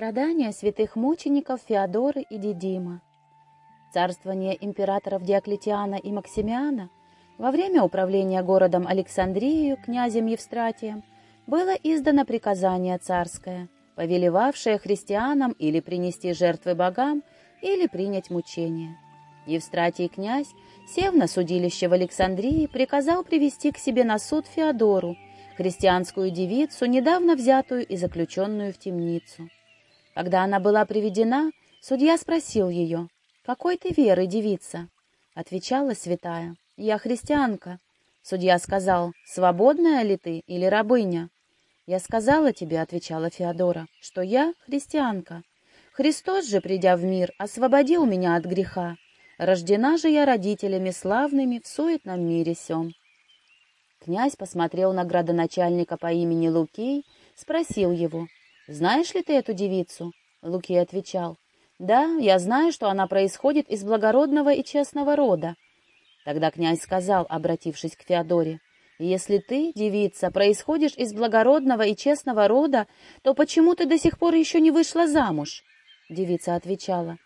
Страдания святых мучеников Феодоры и Дидима. Царствование императоров Диоклетиана и Максимиана во время управления городом Александрию князем Евстратием было издано приказание царское, повелевавшее христианам или принести жертвы богам, или принять мучения. Евстратий князь, сев на судилище в Александрии, приказал привести к себе на суд Феодору, христианскую девицу, недавно взятую и заключенную в темницу. Когда она была приведена, судья спросил ее, «Какой ты веры, девица?» Отвечала святая, «Я христианка». Судья сказал, «Свободная ли ты или рабыня?» «Я сказала тебе», — отвечала Феодора, — «что я христианка. Христос же, придя в мир, освободил меня от греха. Рождена же я родителями славными в суетном мире сём». Князь посмотрел на градоначальника по имени Лукей, спросил его, «Знаешь ли ты эту девицу?» Луки отвечал, «Да, я знаю, что она происходит из благородного и честного рода». Тогда князь сказал, обратившись к Феодоре, «Если ты, девица, происходишь из благородного и честного рода, то почему ты до сих пор еще не вышла замуж?» Девица отвечала,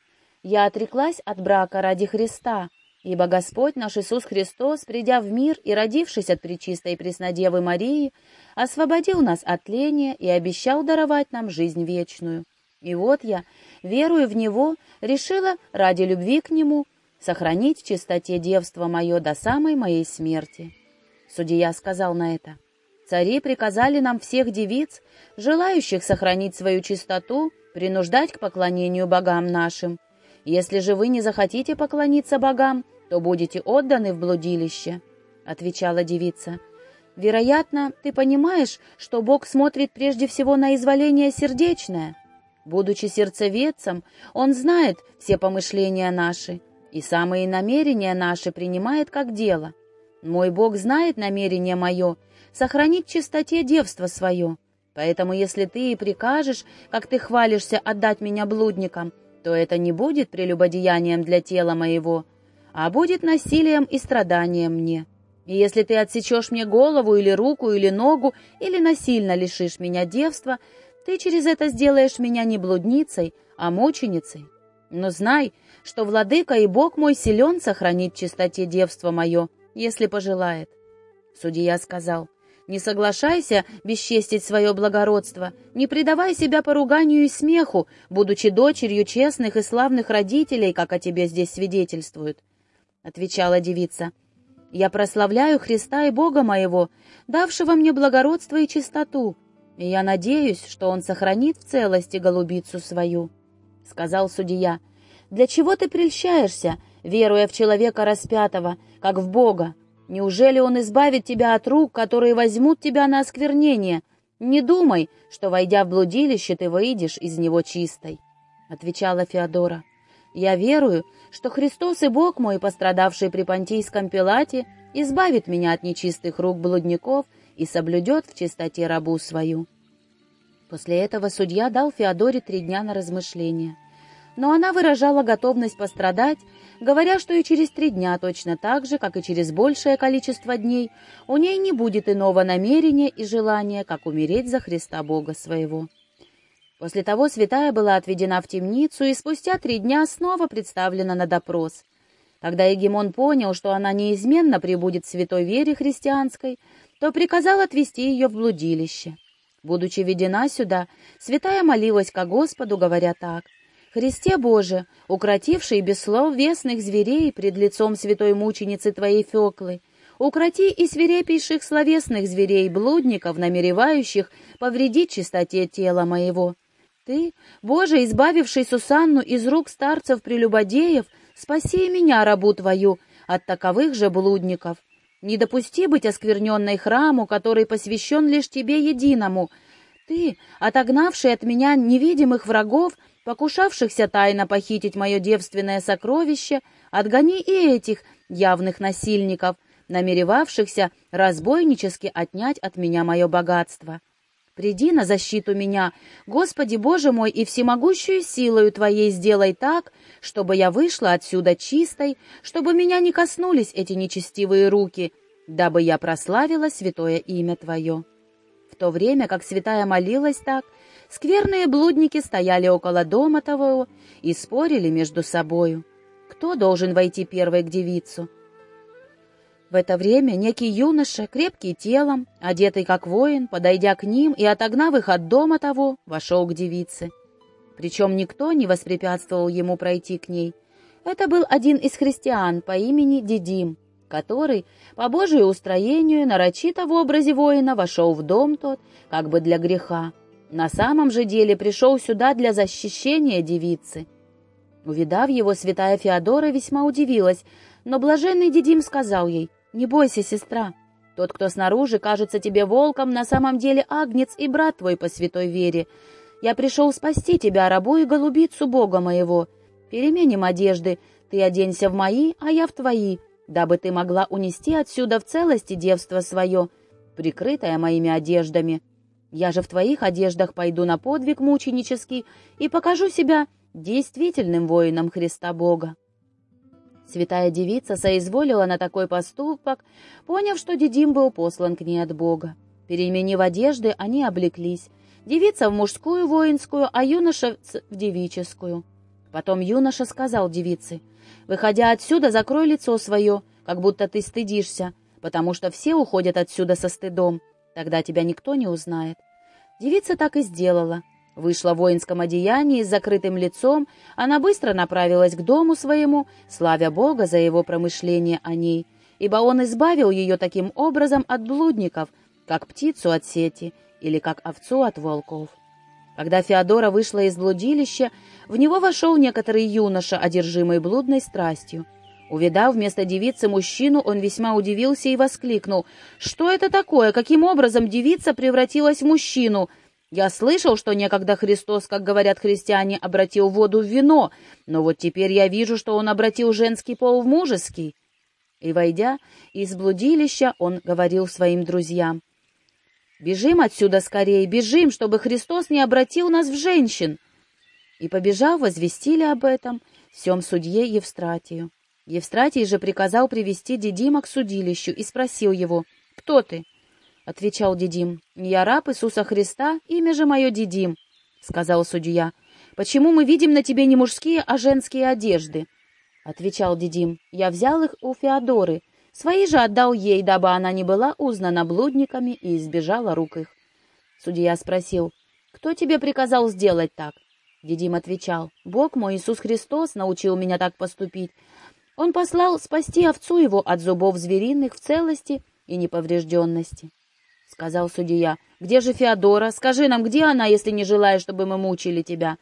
«Я отреклась от брака ради Христа, ибо Господь наш Иисус Христос, придя в мир и родившись от Пречистой Преснодевы Марии, освободил нас от тления и обещал даровать нам жизнь вечную. И вот я, веруя в Него, решила ради любви к Нему сохранить в чистоте девство мое до самой моей смерти. Судья сказал на это, «Цари приказали нам всех девиц, желающих сохранить свою чистоту, принуждать к поклонению богам нашим. Если же вы не захотите поклониться богам, то будете отданы в блудилище», — отвечала девица. «Вероятно, ты понимаешь, что Бог смотрит прежде всего на изволение сердечное. Будучи сердцеведцем, Он знает все помышления наши, и самые намерения наши принимает как дело. Мой Бог знает намерение мое — сохранить в чистоте девство свое. Поэтому если ты и прикажешь, как ты хвалишься, отдать меня блудникам, то это не будет прелюбодеянием для тела моего, а будет насилием и страданием мне. И если ты отсечешь мне голову или руку или ногу, или насильно лишишь меня девства, ты через это сделаешь меня не блудницей, а мученицей. Но знай, что владыка и Бог мой силен сохранить чистоте девства мое, если пожелает. Судья сказал, не соглашайся бесчестить свое благородство, не предавай себя поруганию и смеху, будучи дочерью честных и славных родителей, как о тебе здесь свидетельствуют отвечала девица. «Я прославляю Христа и Бога моего, давшего мне благородство и чистоту, и я надеюсь, что Он сохранит в целости голубицу свою», — сказал судья. «Для чего ты прельщаешься, веруя в человека распятого, как в Бога? Неужели Он избавит тебя от рук, которые возьмут тебя на осквернение? Не думай, что, войдя в блудилище, ты выйдешь из него чистой», — отвечала Феодора. Я верую, что Христос и Бог мой, пострадавший при Понтийском Пилате, избавит меня от нечистых рук блудников и соблюдет в чистоте рабу свою». После этого судья дал Феодоре три дня на размышление. Но она выражала готовность пострадать, говоря, что и через три дня точно так же, как и через большее количество дней, у ней не будет иного намерения и желания, как умереть за Христа Бога своего. После того святая была отведена в темницу и спустя три дня снова представлена на допрос. Когда Егемон понял, что она неизменно прибудет в святой вере христианской, то приказал отвести ее в блудилище. Будучи ведена сюда, святая молилась ко Господу, говоря так, «Христе Боже, укротивший без слов вестных зверей пред лицом святой мученицы Твоей Феклы, укроти и свирепейших словесных зверей, блудников, намеревающих повредить чистоте тела моего». Ты, Боже, избавивший Сусанну из рук старцев-прелюбодеев, спаси меня, рабу Твою, от таковых же блудников. Не допусти быть оскверненной храму, который посвящен лишь Тебе единому. Ты, отогнавший от меня невидимых врагов, покушавшихся тайно похитить мое девственное сокровище, отгони и этих явных насильников, намеревавшихся разбойнически отнять от меня мое богатство. Приди на защиту меня, Господи Боже мой, и всемогущую силою Твоей сделай так, чтобы я вышла отсюда чистой, чтобы меня не коснулись эти нечестивые руки, дабы я прославила святое имя Твое». В то время, как святая молилась так, скверные блудники стояли около дома того и спорили между собою, кто должен войти первой к девицу. В это время некий юноша, крепкий телом, одетый как воин, подойдя к ним и отогнав их от дома того, вошел к девице. Причем никто не воспрепятствовал ему пройти к ней. Это был один из христиан по имени Дидим, который, по Божию устроению, нарочито в образе воина вошел в дом тот, как бы для греха. На самом же деле пришел сюда для защищения девицы. Увидав его, святая Феодора весьма удивилась, но блаженный Дидим сказал ей, «Не бойся, сестра, тот, кто снаружи, кажется тебе волком, на самом деле агнец и брат твой по святой вере. Я пришел спасти тебя, рабу и голубицу Бога моего. Переменим одежды, ты оденься в мои, а я в твои, дабы ты могла унести отсюда в целости девство свое, прикрытое моими одеждами. Я же в твоих одеждах пойду на подвиг мученический и покажу себя действительным воином Христа Бога. Святая девица соизволила на такой поступок, поняв, что Дидим был послан к ней от Бога. Переменив одежды, они облеклись. Девица в мужскую воинскую, а юноша в девическую. Потом юноша сказал девице — Выходя отсюда, закрой лицо свое, как будто ты стыдишься, потому что все уходят отсюда со стыдом. Тогда тебя никто не узнает. Девица так и сделала. Вышла в воинском одеянии с закрытым лицом, она быстро направилась к дому своему, славя Бога за его промышление о ней, ибо он избавил ее таким образом от блудников, как птицу от сети или как овцу от волков. Когда Феодора вышла из блудилища, в него вошел некоторый юноша, одержимый блудной страстью. Увидав вместо девицы мужчину, он весьма удивился и воскликнул. «Что это такое? Каким образом девица превратилась в мужчину?» «Я слышал, что некогда Христос, как говорят христиане, обратил воду в вино, но вот теперь я вижу, что он обратил женский пол в мужеский». И, войдя из блудилища, он говорил своим друзьям. Бежим отсюда скорее, бежим, чтобы Христос не обратил нас в женщин. И, побежав, возвестили об этом всем судье Евстратию. Евстратий же приказал привести Дидима к судилищу и спросил его, «Кто ты?» — отвечал Дидим, «Я раб Иисуса Христа, имя же мое Дидим», — сказал судья. «Почему мы видим на тебе не мужские, а женские одежды?» — отвечал Дидим, «Я взял их у Феодоры, Свои же отдал ей, дабы она не была узнана блудниками и избежала рук их. Судья спросил, «Кто тебе приказал сделать так?» Дидим отвечал, «Бог мой Иисус Христос научил меня так поступить. Он послал спасти овцу его от зубов звериных в целости и неповрежденности». Сказал судья, «Где же Феодора? Скажи нам, где она, если не желаешь, чтобы мы мучили тебя?»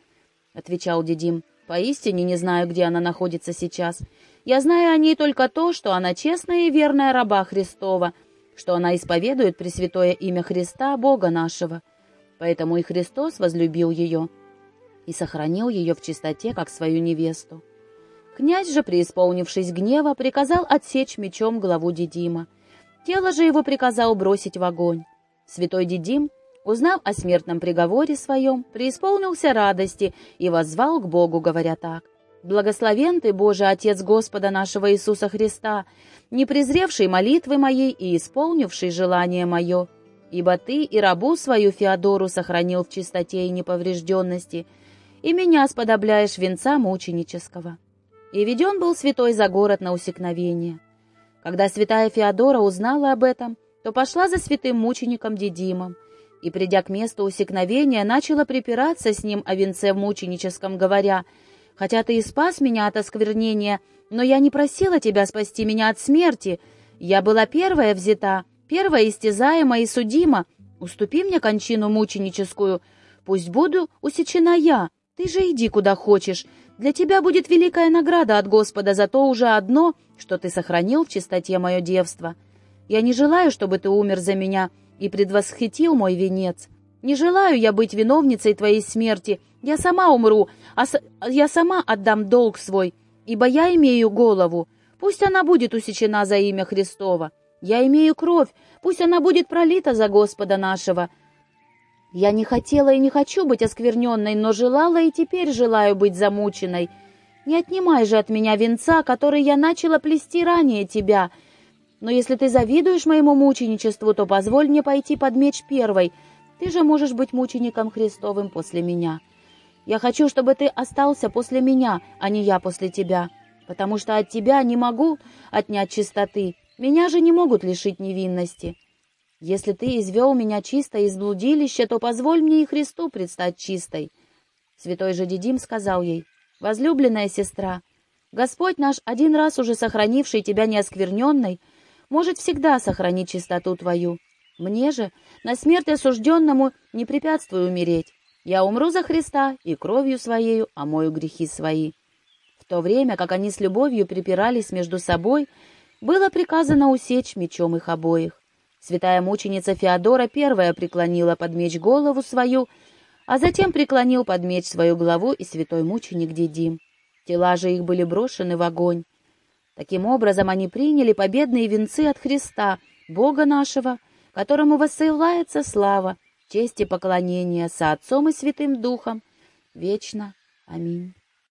Отвечал Дидим, «Поистине не знаю, где она находится сейчас. Я знаю о ней только то, что она честная и верная раба Христова, что она исповедует Пресвятое имя Христа, Бога нашего. Поэтому и Христос возлюбил ее и сохранил ее в чистоте, как свою невесту. Князь же, преисполнившись гнева, приказал отсечь мечом главу Дидима. Тело же его приказал бросить в огонь. Святой Дидим, узнав о смертном приговоре своем, преисполнился радости и воззвал к Богу, говоря так. Благословен Ты, Боже, Отец Господа нашего Иисуса Христа, не презревший молитвы моей и исполнивший желание мое, ибо Ты и рабу свою Феодору сохранил в чистоте и неповрежденности, и меня сподобляешь венца мученического». И веден был святой за город на усекновение. Когда святая Феодора узнала об этом, то пошла за святым мучеником Дидимом, и, придя к месту усекновения, начала припираться с ним о венце мученическом, говоря — Хотя ты и спас меня от осквернения, но я не просила тебя спасти меня от смерти. Я была первая взята, первая истязаема и судима. Уступи мне кончину мученическую. Пусть буду усечена я. Ты же иди куда хочешь. Для тебя будет великая награда от Господа за то уже одно, что ты сохранил в чистоте мое девство. Я не желаю, чтобы ты умер за меня и предвосхитил мой венец. Не желаю я быть виновницей твоей смерти. Я сама умру, а с... я сама отдам долг свой, ибо я имею голову. Пусть она будет усечена за имя Христова. Я имею кровь, пусть она будет пролита за Господа нашего. Я не хотела и не хочу быть оскверненной, но желала и теперь желаю быть замученной. Не отнимай же от меня венца, который я начала плести ранее тебя. Но если ты завидуешь моему мученичеству, то позволь мне пойти под меч первой, Ты же можешь быть мучеником Христовым после меня. Я хочу, чтобы ты остался после меня, а не я после тебя, потому что от тебя не могу отнять чистоты, меня же не могут лишить невинности. Если ты извел меня чисто из блудилища, то позволь мне и Христу предстать чистой». Святой же Дидим сказал ей, «Возлюбленная сестра, Господь наш, один раз уже сохранивший тебя неоскверненной, может всегда сохранить чистоту твою. Мне же, на смерть осужденному, не препятствуй умереть. Я умру за Христа и кровью своею омою грехи свои». В то время, как они с любовью припирались между собой, было приказано усечь мечом их обоих. Святая мученица Феодора первая преклонила под меч голову свою, а затем преклонил под меч свою главу и святой мученик Дидим. Тела же их были брошены в огонь. Таким образом они приняли победные венцы от Христа, Бога нашего, которому воссылается слава, честь и поклонение со Отцом и Святым Духом, вечно. Аминь.